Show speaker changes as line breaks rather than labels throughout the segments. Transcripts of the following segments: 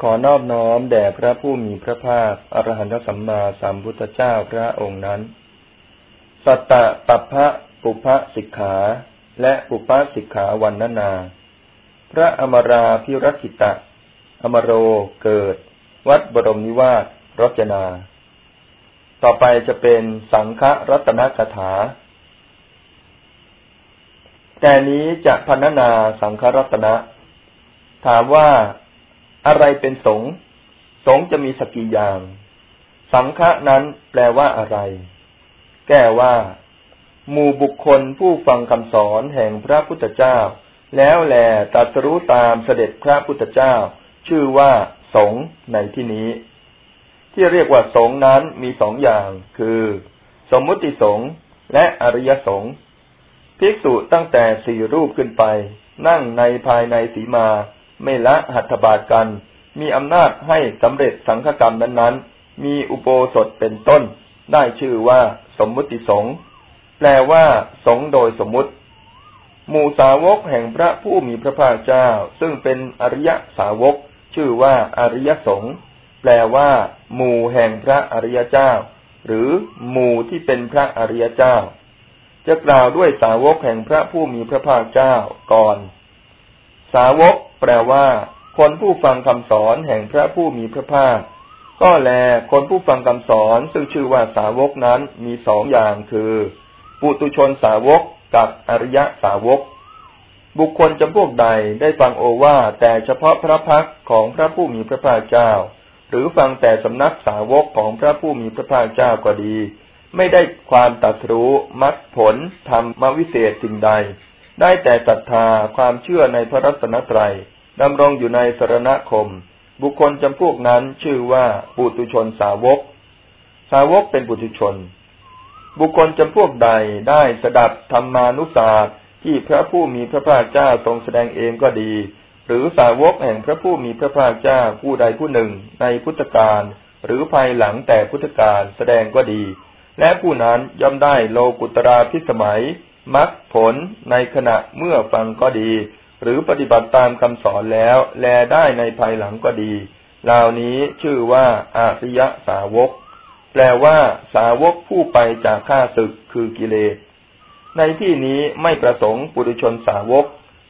ขอนอบน้อมแด่พระผู้มีพระภาคอรหันตสัมมาสัมพุทธเจ้าพระองค์นั้น สัตตะปัพพะปุพพสิกขา และปุพพสิกขาวันนานา พระอมราพิรคิตะ อมโรเกิด วัดบรมนิวาสรจนา ต่อไปจะเป็นสังฆรัตนคถา แต่นี้จะพันนาสังฆรัตนะ ถามว่า อะไรเป็นสงฆ์สงฆ์จะมีสกี่อย่าง สังฆะนั้นแปลว่าอะไร แก้ว่าหมู่บุคคลผู้ฟังคำสอนแห่งพระพุทธเจ้า แล้วแลตัสรู้ตามเสด็จพระพุทธเจ้า ชื่อว่าสงฆ์ในที่นี้ ที่เรียกว่าสงฆ์นั้นมีสองอย่าง คือ สมมุติสงฆ์และอริยสงฆ์ภิกษุตั้งแต่สี่รูปขึ้นไป นั่งในภายในสีมา ไม่ละหัตถบาทกัน มีอำนาจให้สำเร็จสังฆกรรมนั้นๆ มีอุโบสถเป็นต้น ได้ชื่อว่าสมมุติสงฆ์แปลว่าสงฆ์โดยสมมุติ หมู่สาวกแห่งพระผู้มีพระภาคเจ้า ซึ่งเป็นอริยสาวก ชื่อว่าอริยสงฆ์แปลว่า หมู่แห่งพระอริยเจ้า หรือหมู่ที่เป็นพระอริยเจ้า จะกล่าวด้วยสาวกแห่งพระผู้มีพระภาคเจ้าก่อน สาวกแปลว่า คนผู้ฟังคำสอนแห่งพระผู้มีพระภาค ก็แลคนผู้ฟังคำสอนซึ่งชื่อว่าสาวกนั้นมีสองอย่างคือ ปุตุชนสาวกกับอริยะสาวก บุคคลจำพวกใดได้ฟังโอวาแต่เฉพาะพระพักของพระผู้มีพระภาคเจ้า หรือฟังแต่สำนักสาวกของพระผู้มีพระภาคเจ้าก็ดี ไม่ได้ความตัดรู้มัดผลทำมวิเศษสิ่งใด ได้แต่ศรัทธาความเชื่อในพระรัตนตรัยดำรงอยู่ในสรณคม บุคคลจำพวกนั้นชื่อว่าปุตุชนสาวก สาวกเป็นปุตุชน บุคคลจำพวกใดได้สดับธรรมานุสาสที่พระผู้มีพระภาคเจ้าทรงแสดงเองก็ดี หรือสาวกแห่งพระผู้มีพระภาคเจ้าผู้ใดผู้หนึ่งในพุทธกาลหรือภายหลังแต่พุทธกาลแสดงก็ดี และผู้นั้นย่อมได้โลกุตราพิสมัย มรรคผลในขณะเมื่อฟังก็ดี หรือปฏิบัติตามคำสอนแล้ว แลได้ในภายหลังก็ดี เหล่านี้ชื่อว่าอาริยสาวก แปลว่าสาวกผู้ไปจากข้าศึกคือกิเลส ในที่นี้ไม่ประสงค์ปุถุชนสาวก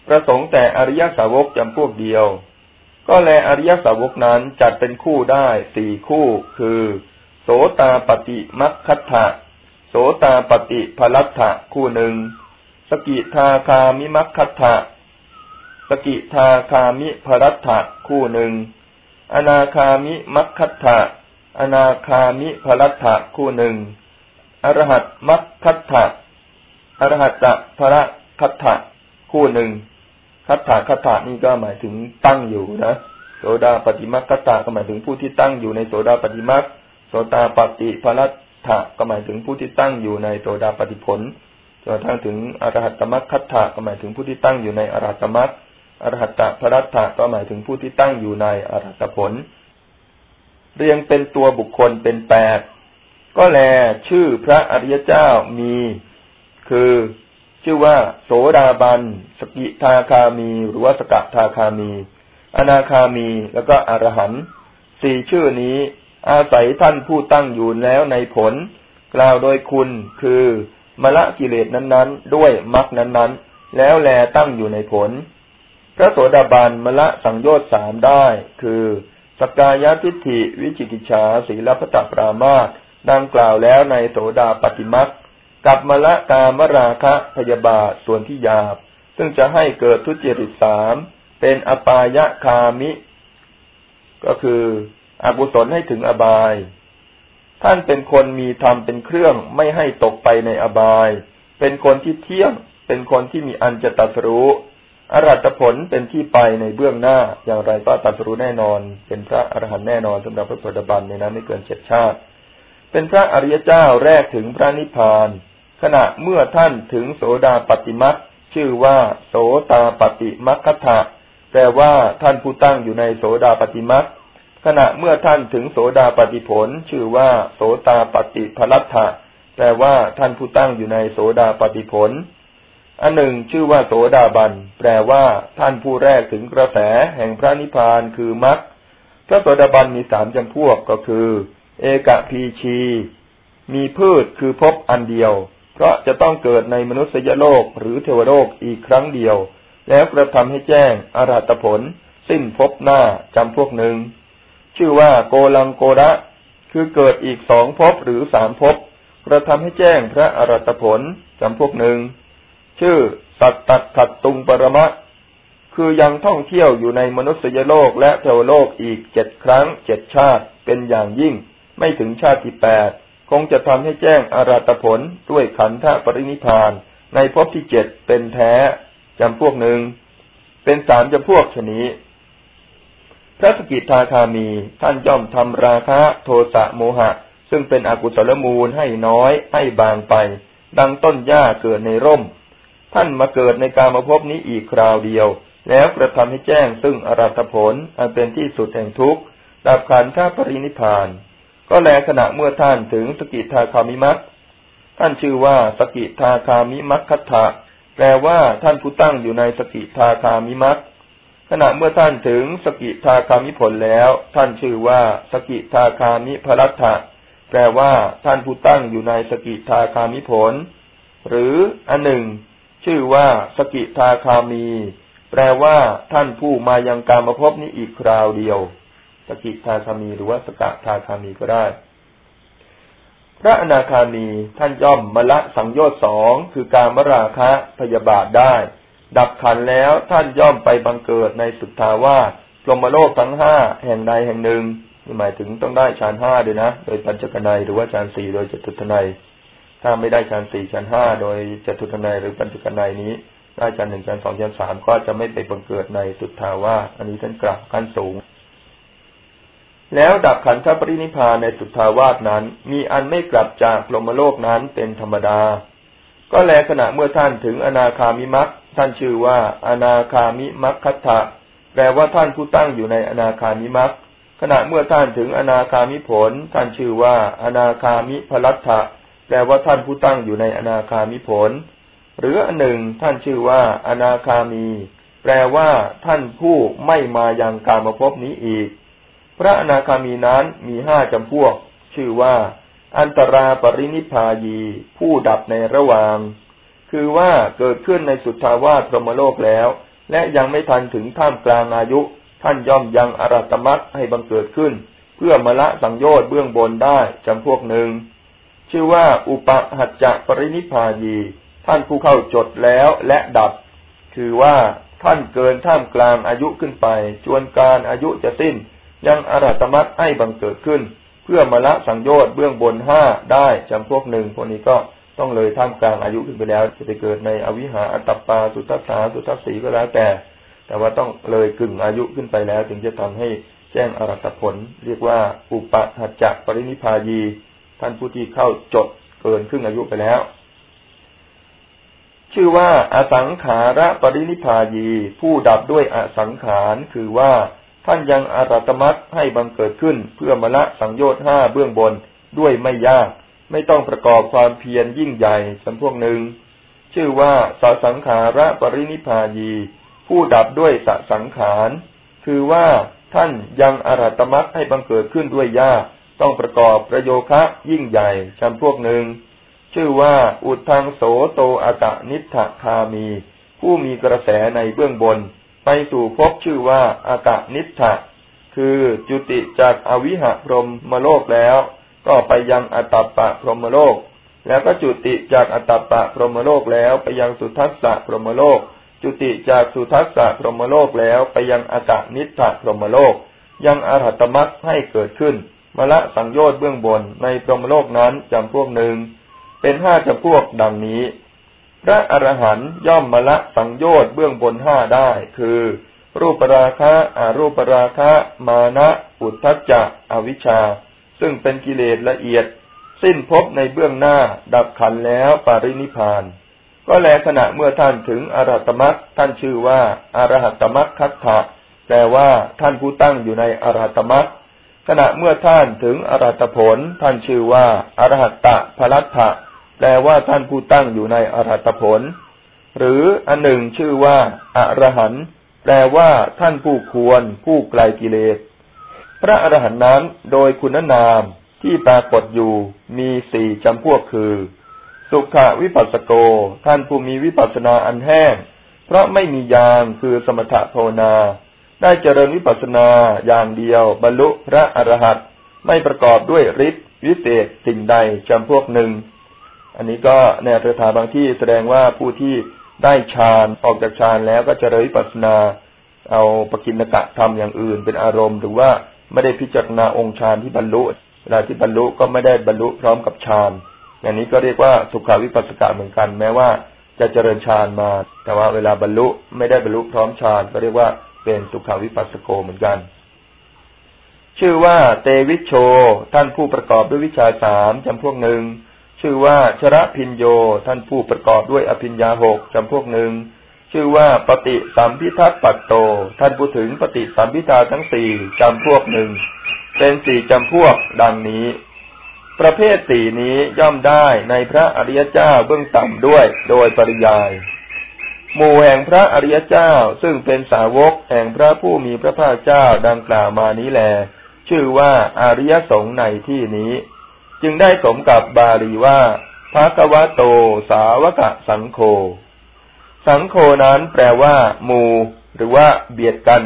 ประสงค์แต่อริยสาวกจำพวกเดียว ก็แลอริยสาวกนั้นจัดเป็นคู่ได้สี่คู่ คือ โสตาปฏิมัคคัตถะ สตาปฏิพลัตถะคู่หนึ่ง สกิทาคามิมัคคัตถะสกิทาคามิภรัตถะคู่หนึ่ง อนาคามิมัคคัตถะอนาคามิภรัตถะคู่หนึ่ง อรหัตมัคคัตถะอรหัตตะภระคัตถะคู่หนึ่ง คัตถะคัตถะนี่ก็หมายถึงตั้งอยู่นะโสดาปฏิมัคคัตถะก็หมายถึงผู้ที่ตั้งอยู่ในโสดาปฏิมัคโสตาปฏิภรัต ถะก็หมายถึงผู้ที่ตั้งอยู่ในโสดาปฏิผลจนกระทั่งถึงอรหัตตมัคคัตถะก็หมายถึงผู้ที่ตั้งอยู่ในอรหัตตมัคอรหัตตพรัตถะก็หมายถึงผู้ที่ตั้งอยู่ในอรหัตผล เรียงเป็นตัวบุคคลเป็นแปดก็แลชื่อพระอริยเจ้ามี คือชื่อว่า โสดาบัน สกิทาคามี หรือว่าสกทาคามี อนาคามีแล้วก็อรหันสี่ชื่อนี้ อาศัยท่านผู้ตั้งอยู่แล้วในผล กล่าวโดยคุณคือมละกิเลสนั้นๆ ด้วยมรรคนั้นๆ แล้วแลตั้งอยู่ในผล พระโสดาบันมละสังโยชน์สามได้ คือ สกายทิฏฐิวิจิกิจฉาสีลพัตปรามาตดังกล่าวแล้วในโสดาปฏิมักกับมละกามราคะพยาบาทส่วนที่หยาบ ซึ่งจะให้เกิดทุจริตสามเป็นอปายะคามิ ก็คือ อกุศลให้ถึงอบาย ท่านเป็นคนมีธรรมเป็นเครื่องไม่ให้ตกไปในอบาย เป็นคนที่เที่ยง เป็นคนที่มีอันจะตัดรู้อรัตผลเป็นที่ไปในเบื้องหน้า อย่างไรก็ตัดรู้แน่นอน เป็นพระอรหันต์แน่นอนสำหรับพระโสดาบันในนั้นไม่เกินเจ็ดชาติ เป็นพระอริยเจ้าแรกถึงพระนิพพาน ขณะเมื่อท่านถึงโสดาปฏิมัติชื่อว่าโสตาปฏิมัคคถะแปลว่าท่านผู้ตั้งอยู่ในโสดาปฏิมัติ ขณะเมื่อท่านถึงโสดาปฏิผล ชื่อว่า โสตาปฏิพลัตถะแปลว่าท่านผู้ตั้งอยู่ในโสดาปฏิผล อันหนึ่ง ชื่อว่าโสดาบัน แปลว่า ท่านผู้แรกถึงกระแสแห่งพระนิพพานคือมรรค พระโสดาบันมีสามจำพวกก็คือ เอกพีชี มีพืชคือพบอันเดียว เพราะจะต้องเกิดในมนุษยโลกหรือเทวโลกอีกครั้งเดียว แล้วกระทำให้แจ้งอรหัตผล สิ้นพบหน้าจำพวกหนึ่ง ชื่อว่าโกลังโกระ คือเกิดอีกสองภพหรือสามภพกระทำให้แจ้งพระอรัตผลจำพวกหนึ่ง ชื่อสัตตัดขัดตุงปรมะ คือยังท่องเที่ยวอยู่ในมนุษยโลกและเทวโลกอีกเจ็ดครั้งเจ็ดชาติเป็นอย่างยิ่ง ไม่ถึงชาติที่แปดคงจะทำให้แจ้งอารัตผลด้วยขันธปรินิพาน ในภพที่เจ็ดเป็นแท้จำพวกหนึ่ง เป็นสามจำพวกชนี้ พระสกิทาคามีท่านย่อมทำราคะโทสะโมหะ ซึ่งเป็นอกุศลมูลให้น้อยให้บางไป ดังต้นหญ้าเกิดในร่ม ท่านมาเกิดในการมาพบนี้อีกคราวเดียว แล้วกระทำให้แจ้งซึ่งอรัตผลอันเป็นที่สุดแห่งทุกข์ดับขันธ์าปรินิพาน ก็แลขณะเมื่อท่านถึงสกิทาคามิมัคท่านชื่อว่าสกิทาคามิมัคคัตถะแปลว่าท่านผู้ตั้งอยู่ในสกิทาคามิมัค ขณะเมื่อท่านถึงสกิทาคามิผลแล้ว ท่านชื่อว่าสกิทาคามิพลัตถะแปลว่าท่านผู้ตั้งอยู่ในสกิทาคามิผล หรืออันหนึ่ง ชื่อว่าสกิทาคามี แปลว่าท่านผู้มายังการมาพบนี้อีกคราวเดียว สกิทาคามีหรือว่าสกทาคามีก็ได้ พระอนาคามีท่านย่อมมละสังโยชน์สองคือการมราคะพยาบาทได้ ดับขันแล้วท่านย่อมไปบังเกิดในสุทธาวาสพรหมโลกทั้งห้าแห่งใดแห่งหนึ่งนี่หมายถึงต้องได้ฌานห้าด้วยนะ โดยปัญจกนัยหรือว่าฌานสี่โดยจตุทนัย ถ้าไม่ได้ฌานสี่ฌานห้าโดยจตุทนัยหรือปัญจกนัยนี้ ได้ฌานหนึ่งฌานสองฌานสามก็จะไม่ไปบังเกิดในสุทธาวาสอันนี้ท่านกลับขั้นสูง แล้วดับขันธปรินิพานในสุทธาวาสนั้น มีอันไม่กลับจากพรหมโลกนั้นเป็นธรรมดา ก็แลขณะเมื่อท่านถึงอนาคามิมักท่านชื่อว่า อนาคามิมัคคัตถะแปลว่าท่านผู้ตั้งอยู่ในอนาคามิมัคขณะเมื่อท่านถึงอนาคามิผล ท่านชื่อว่า อนาคามิพลัตถะแปลว่าท่านผู้ตั้งอยู่ในอนาคามิผล หรืออันหนึ่งท่านชื่อว่า อนาคามี แปลว่า ท่านผู้ไม่มายังกามาพบนี้อีก พระอนาคามีนั้นมีห้าจำพวก ชื่อว่า อันตราปรินิพายีผู้ดับในระหว่าง คือว่าเกิดขึ้นในสุทธาวาสพรหมโลกแล้ว และยังไม่ทันถึงท่ามกลางอายุ ท่านย่อมยังอรัตมัตให้บังเกิดขึ้น เพื่อมละสังโยชน์เบื้องบนได้จำพวกหนึ่ง ชื่อว่าอุปหัจจะปรินิพายี ท่านผู้เข้าจดแล้วและดับ คือว่าท่านเกินท่ามกลางอายุขึ้นไป จวนการอายุจะสิ้น ยังอรัตมัตให้บังเกิดขึ้น เพื่อมาละสังโยชน์เบื้องบนห้าได้จำพวกหนึ่งพวกนี้ก็ต้องเลยท่ามกลางอายุขึ้นไปแล้ว จะไปเกิดในอวิหาอัตปาสุทัสสาสุทัสสีก็แล้วแต่ แต่ว่าต้องเลยกึ่งอายุขึ้นไปแล้ว ถึงจะทำให้แจ้งอรัตผล เรียกว่าอุปหัจจปรินิพายี ท่านผู้ที่เข้าจดเกินครึ่งอายุไปแล้ว ชื่อว่าอสังขาระปรินิพายี ผู้ดับด้วยอสังขารคือว่า ท่านยังอารัตมัตให้บังเกิดขึ้นเพื่อมละสังโยชน์ห้าเบื้องบนด้วยไม่ยาก ไม่ต้องประกอบความเพียรยิ่งใหญ่จำพวกหนึ่ง ชื่อว่าสสังขาระปรินิพายี ผู้ดับด้วยสสังขาร คือว่าท่านยังอารัตมัตให้บังเกิดขึ้นด้วยยาก ต้องประกอบประโยคะยิ่งใหญ่จำพวกหนึ่ง ชื่อว่าอุทังโสโตอากะนิทะคามี ผู้มีกระแสในเบื้องบน ไปสู่พบชื่อว่าอากะนิทะคือจุติจากอวิหะพรมมโลกแล้ว ก็ไปยังอัตตปะพรหมโลก แล้วก็จุติจากอัตตปะพรหมโลกแล้วไปยังสุทัสสะพรหมโลก จุติจากสุทัสสะพรหมโลกแล้วไปยังอากานิสะพรหมโลก ยังอรหัตมัตให้เกิดขึ้นมละสังโยชน์เบื้องบนในพรหมโลกนั้นจำพวกหนึ่งเป็นห้าจำพวกดังนี้ พระอรหันต์ย่อมมละสังโยชน์เบื้องบนห้าได้ คือ รูปราคะอารูปราคะ มานะอุทธัจจะอวิชชา ซึ่งเป็นกิเลสละเอียด สิ้นพบในเบื้องหน้า ดับขันแล้วปารินิพาน ก็แลขณะเมื่อท่านถึงอรหัตมัคท่านชื่อว่าอารหัตมัคคัตถะแปลว่าท่านผู้ตั้งอยู่ในอรหัตมัคขณะเมื่อท่านถึงอรหัตผล ท่านชื่อว่าอรหัตตะพลัตถะ แปลว่าท่านผู้ตั้งอยู่ในอรหัตผล หรืออันหนึ่งชื่อว่าอรหันแปลว่าท่านผู้ควร ผู้ไกลกิเลส พระอรหันต์นั้นโดยคุณนามที่ปรากฏอยู่มีสี่จำพวกคือ สุขวิปัสสโก ท่านผู้มีวิปัสสนาอันแห้ง เพราะไม่มียางคือสมถะภาวนา ได้เจริญวิปัสสนาอย่างเดียว บรรลุพระอรหันต์ไม่ประกอบด้วยฤทธิ์วิเศษสิ่งใดจำพวกหนึ่ง อันนี้ก็ในอัตถาบางที่แสดงว่าผู้ที่ได้ฌานออกจากฌานแล้วก็เจริญปัสนา เอาปกินกะทำอย่างอื่น เป็นอารมณ์ หรือว่าไม่ได้พิจารณาองค์ฌานที่บรรลุเวลาที่บรรลุก็ไม่ได้บรรลุพร้อมกับฌานอย่างนี้ก็เรียกว่าสุขาวิปัสสกะเหมือนกัน แม้ว่าจะเจริญฌานมา แต่ว่าเวลาบรรลุไม่ได้บรรลุพร้อมฌานก็เรียกว่าเป็นสุขาวิปัสสโกเหมือนกัน ชื่อว่าเตวิชโช ท่านผู้ประกอบด้วยวิชาสามจำพวกหนึ่ง ชื่อว่าชระพินโยท่านผู้ประกอบด้วยอภิญญาหกจำพวกหนึ่ง ชื่อว่าปฏิสัมพิทัตปัตโต ท่านผู้ถึงปฏิสัมพิทาทั้งสี่จำพวกหนึ่ง เป็นสี่จำพวกดังนี้ ประเภทสี่นี้ย่อมได้ในพระอริยเจ้าเบื้องต่ำด้วยโดยปริยายหมู่แห่งพระอริยเจ้าซึ่งเป็นสาวกแห่งพระผู้มีพระภาคเจ้าดังกล่าวมานี้แล ชื่อว่าอริยสงฆ์ในที่นี้ จึงได้สมกับบาลีว่าภะกวะโต สาวกะสังโฆสังโฆนั้นแปลว่าหมู่หรือว่าเบียดกัน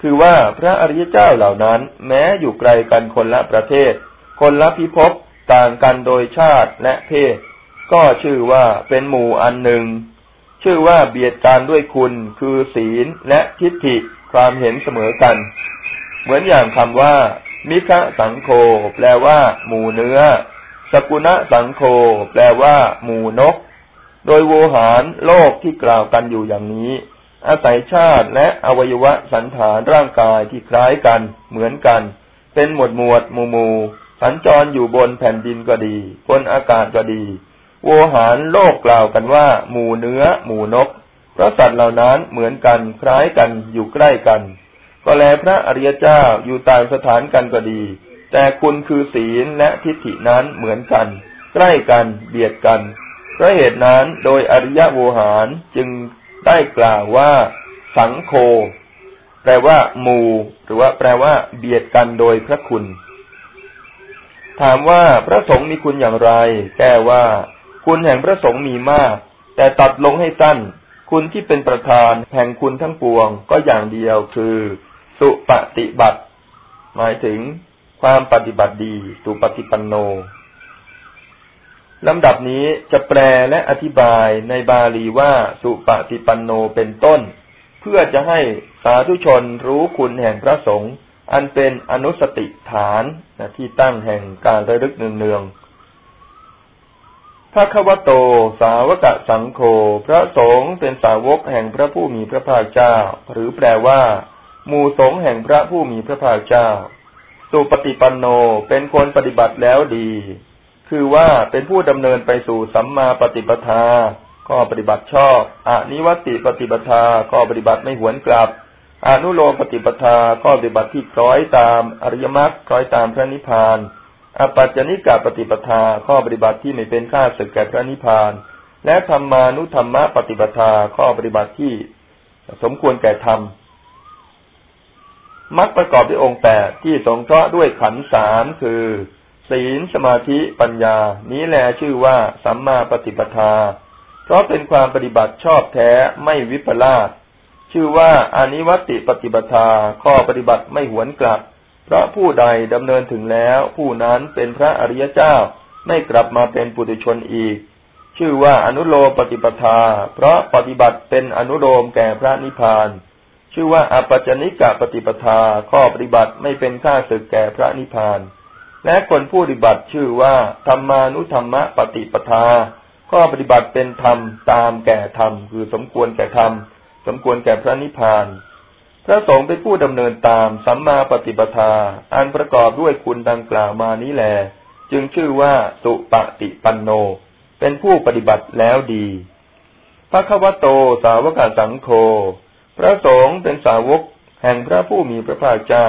คือว่าพระอริยเจ้าเหล่านั้น แม้อยู่ไกลกันคนละประเทศ คนละพิภพต่างกันโดยชาติและเพศ ก็ชื่อว่าเป็นหมู่อันหนึ่ง ชื่อว่าเบียดกันด้วยคุณ คือศีลและทิฏฐิความเห็นเสมอกัน เหมือนอย่างคำว่า มิคะสังโฆแปลว่า หมูเนื้อ สกุณะสังโฆแปลว่า หมูนก โดยโวหารโลกที่กล่าวกันอยู่อย่างนี้ อาศัยชาติและอวัยวะสันฐานร่างกายที่คล้ายกัน เหมือนกัน เป็นหมวดหมวดหมู่หมู่สัญจรอยู่บนแผ่นดินก็ดีบนอากาศก็ดี โวหารโลกกล่าวกันว่า หมู่เนื้อ หมู่นก เพราะสัตว์เหล่านั้นเหมือนกันคล้ายกันอยู่ใกล้กัน ก็แลพระอริยเจ้าอยู่ต่างสถานกันก็ดี แต่คุณคือศีลและทิฏฐินั้นเหมือนกัน ใกล้กันเบียดกันเพราะเหตุนั้นโดยอริยโวหารจึงได้กล่าวว่า สังโฆแปลว่าหมู่หรือว่าแปลว่า เบียดกันโดยพระคุณ ถามว่าพระสงฆ์มีคุณอย่างไร แก้ว่า คุณแห่งพระสงฆ์มีมาก แต่ตัดลงให้สั้น คุณที่เป็นประธานแห่งคุณทั้งปวงก็อย่างเดียวคือ สุปฏิบัติ หมายถึงความปฏิบัติดีสุปฏิปันโนลำดับนี้จะแปลและอธิบายในบาลีว่าสุปฏิปันโนเป็นต้น เพื่อจะให้สาธุชนรู้คุณแห่งพระสงฆ์อันเป็นอนุสติฐานนะที่ตั้งแห่งการระลึกเนืองๆพระควโต สาวกสังโฆ พระสงฆ์เป็นสาวกแห่งพระผู้มีพระภาคเจ้า หรือแปลว่า หมู่สงฆ์แห่งพระผู้มีพระภาคเจ้า สุปฏิปันโนเป็นคนปฏิบัติแล้วดี คือว่าเป็นผู้ดำเนินไปสู่สัมมาปฏิปทา ก็ปฏิบัติชอบอนิวัติปฏิปทา ก็ปฏิบัติไม่หวนกลับ อนุโลมปฏิปทา ก็ปฏิบัติที่คล้อยตามอริยมรรคคล้อยตามพระนิพพานอปัจจนิกาปฏิปทา ข้อปฏิบัติที่ไม่เป็นข้าศึกแก่พระนิพพาน และธรรมานุธรรมะปฏิปทา ข้อปฏิบัติที่สมควรแก่ธรรม มรรคประกอบด้วยองค์แปดที่สงเคราะห์ด้วยขันสามคือ ศีลสมาธิปัญญา นี้แลชื่อว่าสัมมาปฏิปทา เพราะเป็นความปฏิบัติชอบแท้ไม่วิปลาสชื่อว่าอนิวัติปฏิปทาข้อปฏิบัติไม่หวนกลับ เพราะผู้ใดดำเนินถึงแล้ว ผู้นั้นเป็นพระอริยเจ้าไม่กลับมาเป็นปุถุชนอีก ชื่อว่าอนุโลมปฏิปทา เพราะปฏิบัติเป็นอนุโลมแก่พระนิพพาน ชื่อว่าอปัจจนิกะปฏิปทาข้อปฏิบัติไม่เป็นข้าศึกแก่พระนิพพาน และคนผู้ปฏิบัติชื่อว่าธรรมานุธรรมะปฏิปทาก็ปฏิบัติเป็นธรรมตามแก่ธรรม คือสมควรแก่ธรรม สมควรแก่พระนิพพาน พระสงฆ์เป็นผู้ดำเนินตามสัมมาปฏิปทา อันประกอบด้วยคุณดังกล่าวมานี้แล จึงชื่อว่าสุปฏิปันโน เป็นผู้ปฏิบัติแล้วดีพระควโตสาวกสังโฆ พระสงฆ์เป็นสาวกแห่งพระผู้มีพระภาคเจ้า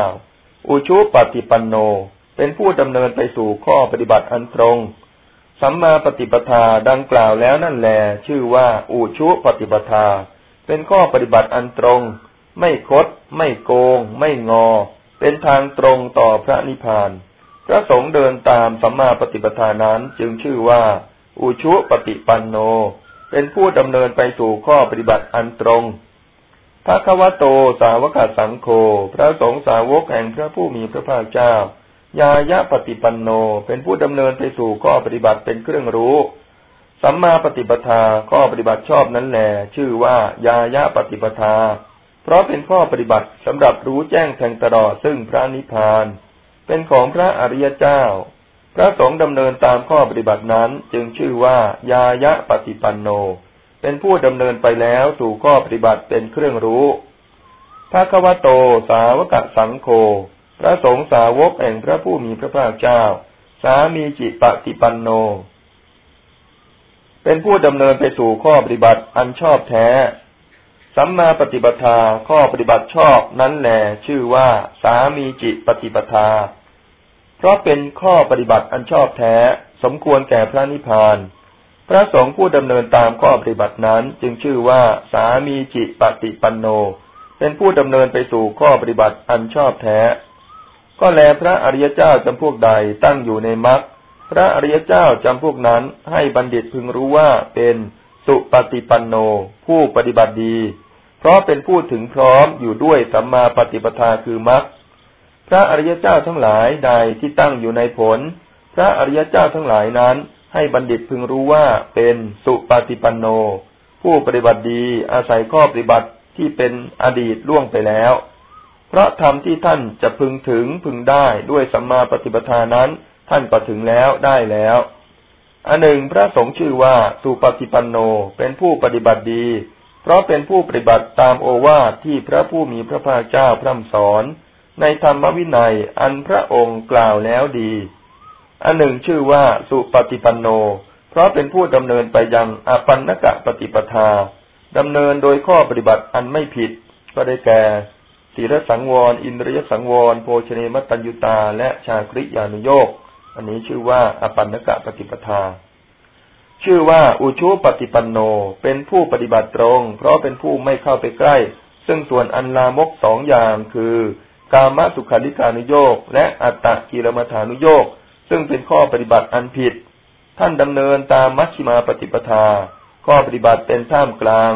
อุชุปฏิปันโน เป็นผู้ดำเนินไปสู่ข้อปฏิบัติอันตรง สัมมาปฏิปทาดังกล่าวแล้วนั่นแหลชื่อว่าอุชุปฏิปทา เป็นข้อปฏิบัติอันตรง ไม่คด ไม่โกง ไม่งอ เป็นทางตรงต่อพระนิพพาน พระสงฆ์เดินตามสัมมาปฏิปทานั้นจึงชื่อว่า อุชุปฏิปันโน เป็นผู้ดำเนินไปสู่ข้อปฏิบัติอันตรง พระควโตสาวกสังโฆพระสงฆ์สาวกแห่งพระผู้มีพระภาคเจ้า ยายะปฏิปันโนเป็นผู้ดำเนินไปสู่ข้อปฏิบัติเป็นเครื่องรู้ สัมมาปฏิปทาข้อปฏิบัติชอบนั้นแหลชื่อว่ายายะปฏิปทา เพราะเป็นข้อปฏิบัติสำหรับรู้แจ้งแทงตลอดซึ่งพระนิพพาน เป็นของพระอริยเจ้า พระสงฆ์ดำเนินตามข้อปฏิบัตินั้นจึงชื่อว่ายายะปฏิปันโน เป็นผู้ดำเนินไปแล้วสู่ข้อปฏิบัติเป็นเครื่องรู้พระควโตสาวกสังโฆพระสงฆ์สาวกแห่งพระผู้มีพระภาคเจ้า สามีจิปฏิปันโน เป็นผู้ดำเนินไปสู่ข้อปฏิบัติอันชอบแท้ สัมมาปฏิปทาข้อปฏิบัติชอบนั้นแหลชื่อว่าสามีจิปฏิปทา เพราะเป็นข้อปฏิบัติอันชอบแท้ สมควรแก่พระนิพพาน พระสงฆ์ผู้ดำเนินตามข้อปฏิบัตินั้นจึงชื่อว่าสามีจิปฏิปันโน เป็นผู้ดำเนินไปสู่ข้อปฏิบัติอันชอบแท้ ก็แลพระอริยเจ้าจำพวกใดตั้งอยู่ในมรรคพระอริยเจ้าจำพวกนั้นให้บัณฑิตพึงรู้ว่าเป็นสุปฏิปันโน ผู้ปฏิบัติดี เพราะเป็นผู้ถึงพร้อมอยู่ด้วยสัมมาปฏิปทาคือมรรคพระอริยเจ้าทั้งหลายใดที่ตั้งอยู่ในผล พระอริยเจ้าทั้งหลายนั้น ให้บัณฑิตพึงรู้ว่าเป็นสุปฏิปันโน ผู้ปฏิบัติดีอาศัยข้อปฏิบัติที่เป็นอดีตล่วงไปแล้ว เพราะธรรมที่ท่านจะพึงถึงพึงได้ด้วยสัมมาปฏิปทานั้น ท่านก็ถึงแล้วได้แล้วอันหนึ่งพระสงฆ์ชื่อว่าสุปฏิปันโนเป็นผู้ปฏิบัติดี เพราะเป็นผู้ปฏิบัติตามโอวาทที่พระผู้มีพระภาคเจ้าพร่ำสอน ในธรรมวินัยอันพระองค์กล่าวแล้วดี อันหนึ่งชื่อว่าสุปฏิปันโน เพราะเป็นผู้ดำเนินไปยังอปันนกะปฏิปทาดำเนินโดยข้อปฏิบัติอันไม่ผิด ก็ได้แก่ศีลสังวร อินทรียสังวร โภชเนมตัญยุตา และชาคริยานุโยกอันนี้ชื่อว่าอปันนกะปฏิปทา ชื่อว่าอุชุปฏิปันโน เป็นผู้ปฏิบัติตรง เพราะเป็นผู้ไม่เข้าไปใกล้ ซึ่งส่วนอันลามกสองอย่างคือกามสุขาริกานุโยกและอัตตะกิลมัฐานุโยก ซึ่งเป็นข้อปฏิบัติอันผิด ท่านดำเนินตามมัชฌิมาปฏิปทา ข้อปฏิบัติเป็นท่ามกลาง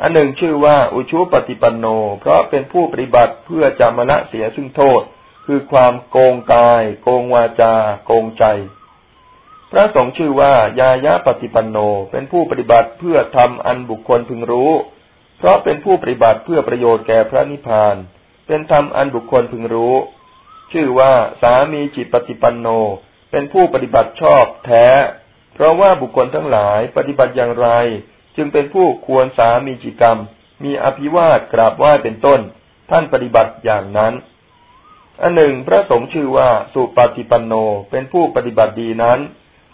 อันหนึ่งชื่อว่าอุชุปฏิปันโน เพราะเป็นผู้ปฏิบัติเพื่อจามละเสียซึ่งโทษ คือความโกงกาย โกงวาจา โกงใจ พระสงฆ์ชื่อว่ายายะปฏิปันโน เป็นผู้ปฏิบัติเพื่อทำอันบุคคลพึงรู้ เพราะเป็นผู้ปฏิบัติเพื่อประโยชน์แก่พระนิพพาน เป็นธรรมอันบุคคลพึงรู้ ชื่อว่าสามีจิตปฏิปันโน เป็นผู้ปฏิบัติชอบแท้ เพราะว่าบุคคลทั้งหลายปฏิบัติอย่างไร จึงเป็นผู้ควรสามีจิกรรม มีอภิวาทกราบไหว้เป็นต้น ท่านปฏิบัติอย่างนั้นอันหนึ่งพระสงฆ์ชื่อว่าสุปฏิปันโนเป็นผู้ปฏิบัติดีนั้น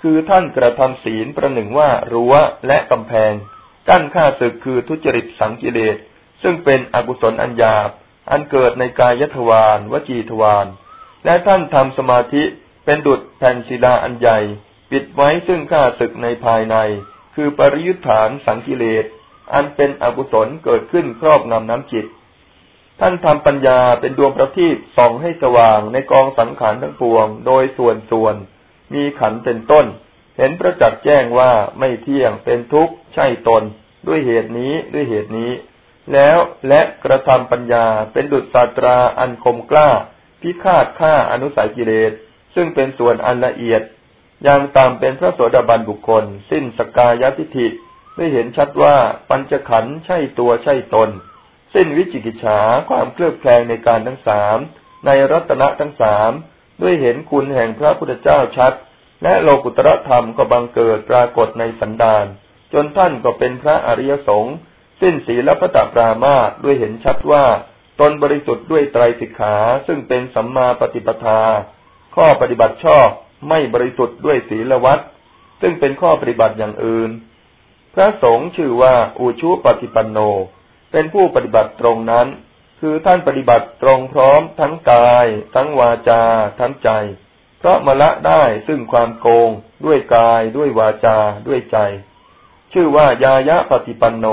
คือท่านกระทำศีลประหนึ่งว่ารั้วและกำแพง กั้นข้าศึกคือทุจริตสังกิเลสซึ่งเป็นอกุศลอันหยาบอันเกิดในกายทวารวจีทวาร และท่านทำสมาธิเป็นดุจแผ่นศิลาอันใหญ่ ปิดไว้ซึ่งข้าศึกในภายใน คือปริยุทธานสังกิเลส อันเป็นอกุศลเกิดขึ้นครอบงำน้ำจิต ท่านทำปัญญาเป็นดวงประทีปส่องให้สว่างในกองสังขารทั้งปวง โดยส่วนส่วน มีขันเป็นต้น เห็นประจักษ์แจ้งว่าไม่เที่ยงเป็นทุกข์ใช่ตน ด้วยเหตุนี้ด้วยเหตุนี้ แล้วและกระทำปัญญาเป็นดุจศาตราอันคมกล้า พิฆาตฆ่าอนุสัยกิเลส ซึ่งเป็นส่วนอันละเอียดยังตามเป็นพระโสดาบันบุคคล สิ้นสกายทิฐิได้เห็นชัดว่าปัญจขันธ์ใช่ตัวใช่ตน สิ้นวิจิกิจฉาความเคลือบแคลงในการทั้งสามในรัตนะทั้งสามด้วยเห็นคุณแห่งพระพุทธเจ้าชัด และโลกุตรธรรมก็บังเกิดปรากฏในสันดานจนท่านก็เป็นพระอริยสงฆ์สิ้นศีลพระตปรามาด้วยเห็นชัดว่า ตนบริสุทธิ์ด้วยไตรสิกขา ซึ่งเป็นสัมมาปฏิปทา ข้อปฏิบัติชอบไม่บริสุทธิ์ด้วยศีลวัดซึ่งเป็นข้อปฏิบัติอย่างอื่น พระสงฆ์ชื่อว่าอุชุปฏิปันโน เป็นผู้ปฏิบัติตรงนั้น คือท่านปฏิบัติตรงพร้อมทั้งกาย ทั้งวาจา ทั้งใจ เพราะมละได้ซึ่งความโกง ด้วยกาย ด้วยวาจา ด้วยใจ ชื่อว่ายายะปฏิปันโน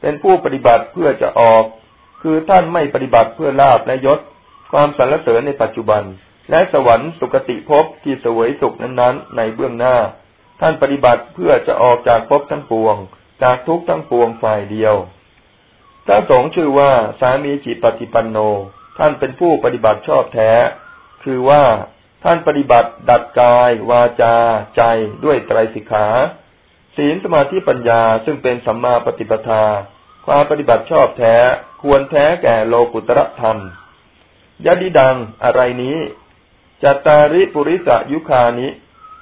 เป็นผู้ปฏิบัติเพื่อจะออก คือท่านไม่ปฏิบัติเพื่อลาบและยศ ความสรรเสริญในปัจจุบัน และสวรรค์สุคติภพที่สวยสุขนั้นๆ ในเบื้องหน้า ท่านปฏิบัติเพื่อจะออกจากภพทั้งปวง จากทุกทั้งปวงฝ่ายเดียวพระสงฆ์ชื่อว่าสามีจิตปฏิปันโน ท่านเป็นผู้ปฏิบัติชอบแท้ คือว่าท่านปฏิบัติดัดกาย วาจา ใจด้วยไตรสิกขา ศีลสมาธิปัญญาซึ่งเป็นสัมมาปฏิปทา ความปฏิบัติชอบแท้ ควรแท้แก่โลกุตรธรรมยดิดังอะไรนี้จัตตาริปุริสยุคานิ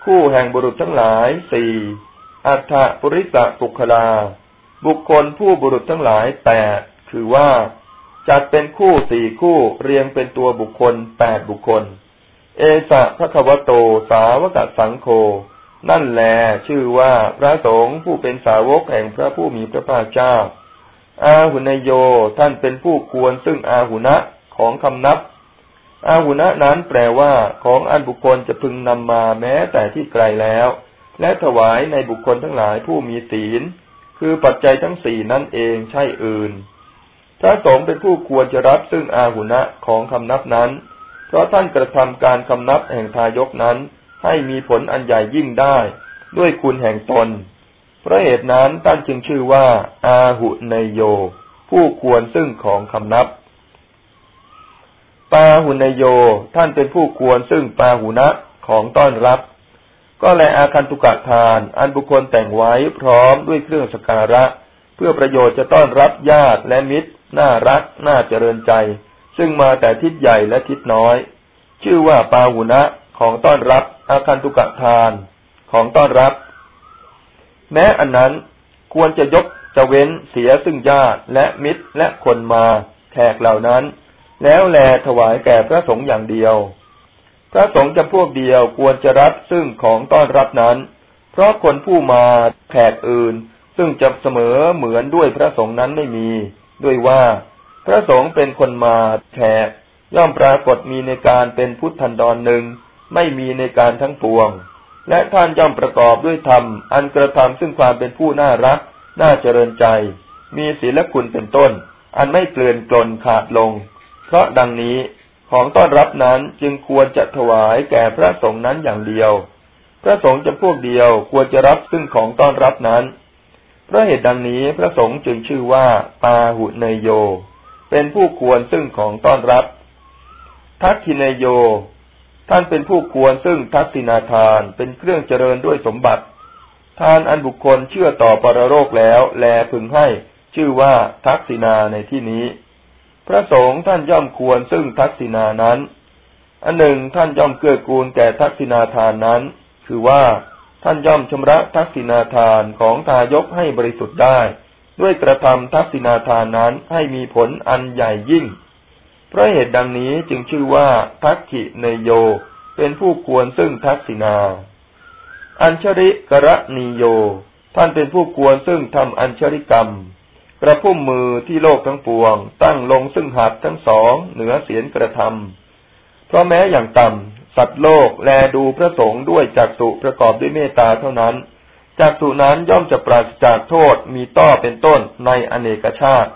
คู่แห่งบุรุษทั้งหลายสี่อัฏฐปุริสปุคลา บุคคลผู้บุรุษทั้งหลายแปดคือว่า จัดเป็นคู่สี่คู่เรียงเป็นตัวบุคคลแปดบุคคล เอสะพระควโตสาวกสังโฆนั่นแลชื่อว่าพระสงฆ์ผู้เป็นสาวกแห่งพระผู้มีพระภาคเจ้า อาหุนโย ท่านเป็นผู้ควรซึ่งอาหุนะของคำนับ อาหุนะนั้นแปลว่า ของอันบุคคลจะพึงนำมาแม้แต่ที่ไกลแล้ว และถวายในบุคคลทั้งหลายผู้มีศีล คือปัจจัยทั้งสี่นั่นเองใช่อื่นพระสงฆ์เป็นผู้ควรจะรับซึ่งอาหุนะของคำนับนั้น เพราะท่านกระทำการคำนับแห่งทายกนั้น ให้มีผลอันใหญ่ยิ่งได้ ด้วยคุณแห่งตน พราะเหตุนั้นท่านจึงชื่อว่า อาหุนโย ผู้ควรซึ่งของคำนับ ปาหุนโย ท่านเป็นผู้ควรซึ่งปาหุนะของต้อนรับ ก็แลอาคันตุกะทาน อันบุคคลแต่งไว้พร้อมด้วยเครื่องสการะ เพื่อประโยชน์จะต้อนรับญาติและมิตร น่ารัก น่าเจริญใจ ซึ่งมาแต่ทิศใหญ่และทิศน้อย ชื่อว่าปาหุนะของต้อนรับ อาคันตุกะทาน ของต้อนรับ แม้อันนั้นควรจะยกจะเว้นเสียซึ่งญาติและมิตรและคนมาแขกเหล่านั้น แล้วแลถวายแก่พระสงฆ์อย่างเดียว พระสงฆ์จำพวกเดียวควรจะรับซึ่งของต้อนรับนั้น เพราะคนผู้มาแขกอื่น ซึ่งจะเสมอเหมือนด้วยพระสงฆ์นั้นไม่มี ด้วยว่า พระสงฆ์เป็นคนมาแขกย่อมปรากฏมีในการเป็นพุทธันดรหนึ่งไม่มีในการทั้งปวง และท่านย่อมประกอบด้วยธรรม อันกระทำซึ่งความเป็นผู้น่ารัก น่าเจริญใจ มีศีลคุณเป็นต้น อันไม่เกลื่อนกลนขาดลง เพราะดังนี้ของต้อนรับนั้นจึงควรจะถวายแก่พระสงฆ์นั้นอย่างเดียว พระสงฆ์จะพวกเดียวควรจะรับซึ่งของต้อนรับนั้น เพราะเหตุดังนี้พระสงฆ์จึงชื่อว่าปาหุเนโย เป็นผู้ควรซึ่งของต้อนรับ ทักทินโย ท่านเป็นผู้ควรซึ่งทักษินาทานเป็นเครื่องเจริญด้วยสมบัติ ทานอันบุคคลเชื่อต่อปรโรคแล้ว แลพึงให้ชื่อว่าทักษินาในที่นี้ พระสงฆ์ท่านย่อมควรซึ่งทักษิณานั้น อันหนึ่งท่านย่อมเกื้อกูลแก่ทักษิณาทานนั้น คือว่าท่านย่อมชำระทักษิณาทานของทายกให้บริสุทธิ์ได้ ด้วยกระทำทักษิณาทานนั้นให้มีผลอันใหญ่ยิ่ง เพราะเหตุดังนี้จึงชื่อว่าทักขิเนโย เป็นผู้ควรซึ่งทักษิณาอัญชริกระนีโย ท่านเป็นผู้ควรซึ่งทำอัญชริกรรม กระพุ่มมือที่โลกทั้งปวง ตั้งลงซึ่งหัดทั้งสองเหนือเสียนกระทำเพราะแม้อย่างต่ำสัตว์โลกแลดูพระสงฆ์ด้วยจักสุประกอบด้วยเมตตาเท่านั้นจักสุนั้นย่อมจะปราศจากโทษมีต้อเป็นต้นในอเนกชาติ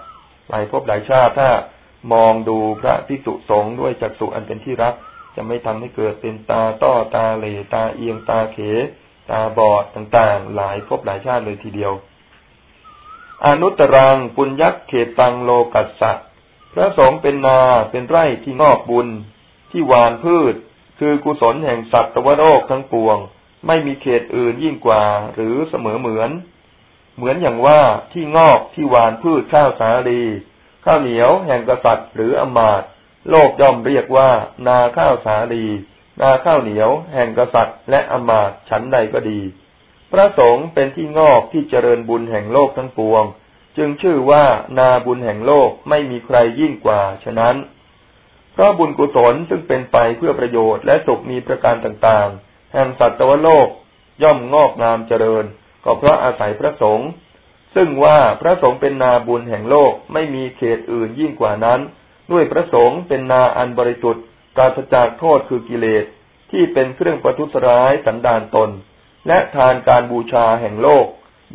หลายภพหลายชาติถ้า มองดูพระภิกษุสงฆ์ด้วยจักสุอันเป็นที่รัก จะไม่ทำให้เกิดเป็นตาต้อตาเหลตาเอียงตาเข ตาบอดต่างๆ หลายภพหลายชาติเลยทีเดียว อนุตรังปุญญักเขตังโลกัสสะพระสงฆ์เป็นนาเป็นไร่ที่งอกบุญ ที่หวานพืช คือกุศลแห่งสัตว์ตวโรคทั้งปวง ไม่มีเขตอื่นยิ่งกว่าหรือเสมอเหมือน เหมือนอย่างว่าที่งอกที่หวานพืชข้าวสาลี ข้าวเหนียวแห่งกษัตริย์หรืออมาตโลกย่อมเรียกว่า นาข้าวสาลี นาข้าวเหนียว แห่งกษัตริย์ และอมาตฉันใดก็ดี พระสงฆ์เป็นที่งอกที่เจริญบุญแห่งโลกทั้งปวง จึงชื่อว่านาบุญแห่งโลกไม่มีใครยิ่งกว่าฉะนั้น เพราะบุญกุศลซึ่งเป็นไปเพื่อประโยชน์และสุขมีประการต่างๆ แห่งสัตวโลกย่อมงอกงามเจริญ ก็เพราะอาศัยพระสงฆ์ ซึ่งว่าพระสงฆ์เป็นนาบุญแห่งโลกไม่มีเขตอื่นยิ่งกว่านั้น ด้วยพระสงฆ์เป็นนาอันบริสุทธิ์ปราศจากโทษคือกิเลสที่เป็นเครื่องประทุษร้ายสันดานตน และทานการบูชาแห่งโลก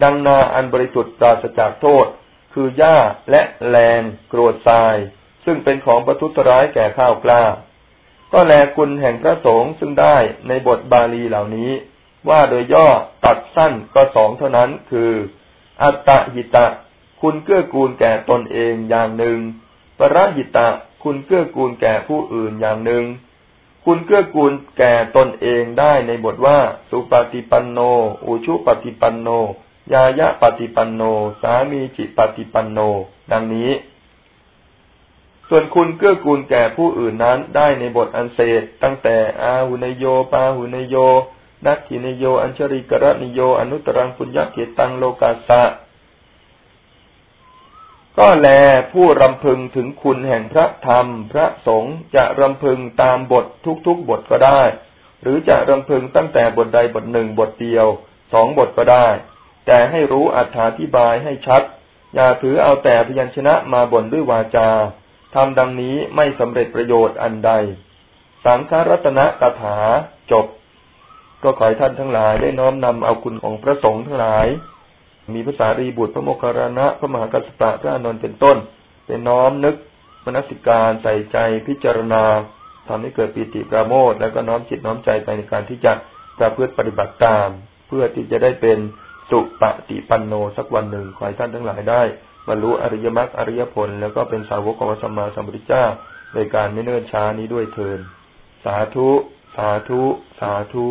ดังนาอันบริสุทธิ์ปราศจากโทษ คือหญ้าและแรงกรวดทราย ซึ่งเป็นของประทุษร้ายแก่ข้าวกล้า ก็แลคุณแห่งพระสงฆ์ซึ่งได้ในบทบาลีเหล่านี้ ว่าโดยย่อตัดสั้นก็สองเท่านั้นคือ อัตตหิตะ คุณเกื้อกูลแก่ตนเองอย่างหนึ่ง ปรหิตะ คุณเกื้อกูลแก่ผู้อื่นอย่างหนึ่ง คุณเกื้อกูลแก่ตนเองได้ในบทว่า สุปฏิปันโน อุชุปฏิปันโน ยายะปฏิปันโน สามีจิปฏิปันโน ดังนี้ ส่วนคุณเกื้อกูลแก่ผู้อื่นนั้นได้ในบทอันเศษตั้งแต่อาหุนโยปาหุนโย นักขินโย อัญชริกรณิโย อนุตรังปุญญเกตังโลกาสะ ก็แลผู้รำพึงถึงคุณแห่งพระธรรม พระสงฆ์จะรำพึงตามบททุกๆบทก็ได้ หรือจะรำพึงตั้งแต่บทใดบทหนึ่งบทเดียวสองบทก็ได้ แต่ให้รู้อธิบายให้ชัด อย่าถือเอาแต่พยัญชนะมาบ่นด้วยวาจาทำดังนี้ไม่สำเร็จประโยชน์อันใด สังฆรัตนะกถาจบ ก็ขอให้ท่านทั้งหลายได้น้อมนำเอาคุณของพระสงฆ์ทั้งหลาย มีภาษารีบุตรพระโมคคัลลานะพระมหากัสสปะพระอนนท์เป็นต้นเป็นน้อมนึกมนสิการใส่ใจพิจารณาทำให้เกิดปีติปราโมทแล้วก็น้อมจิตน้อมใจไปในการที่จะประพฤติปฏิบัติตาม เพื่อที่จะได้เป็นสุปฏิปันโนสักวันหนึ่งขอให้ท่านทั้งหลายได้บรรลุอริยมรรคอริยผล แล้วก็เป็นสาวกของพระสัมมาสัมพุทธเจ้าโดยการไม่เนิ่นช้านี้ด้วยเทินสาธุ สาธุ สาธุ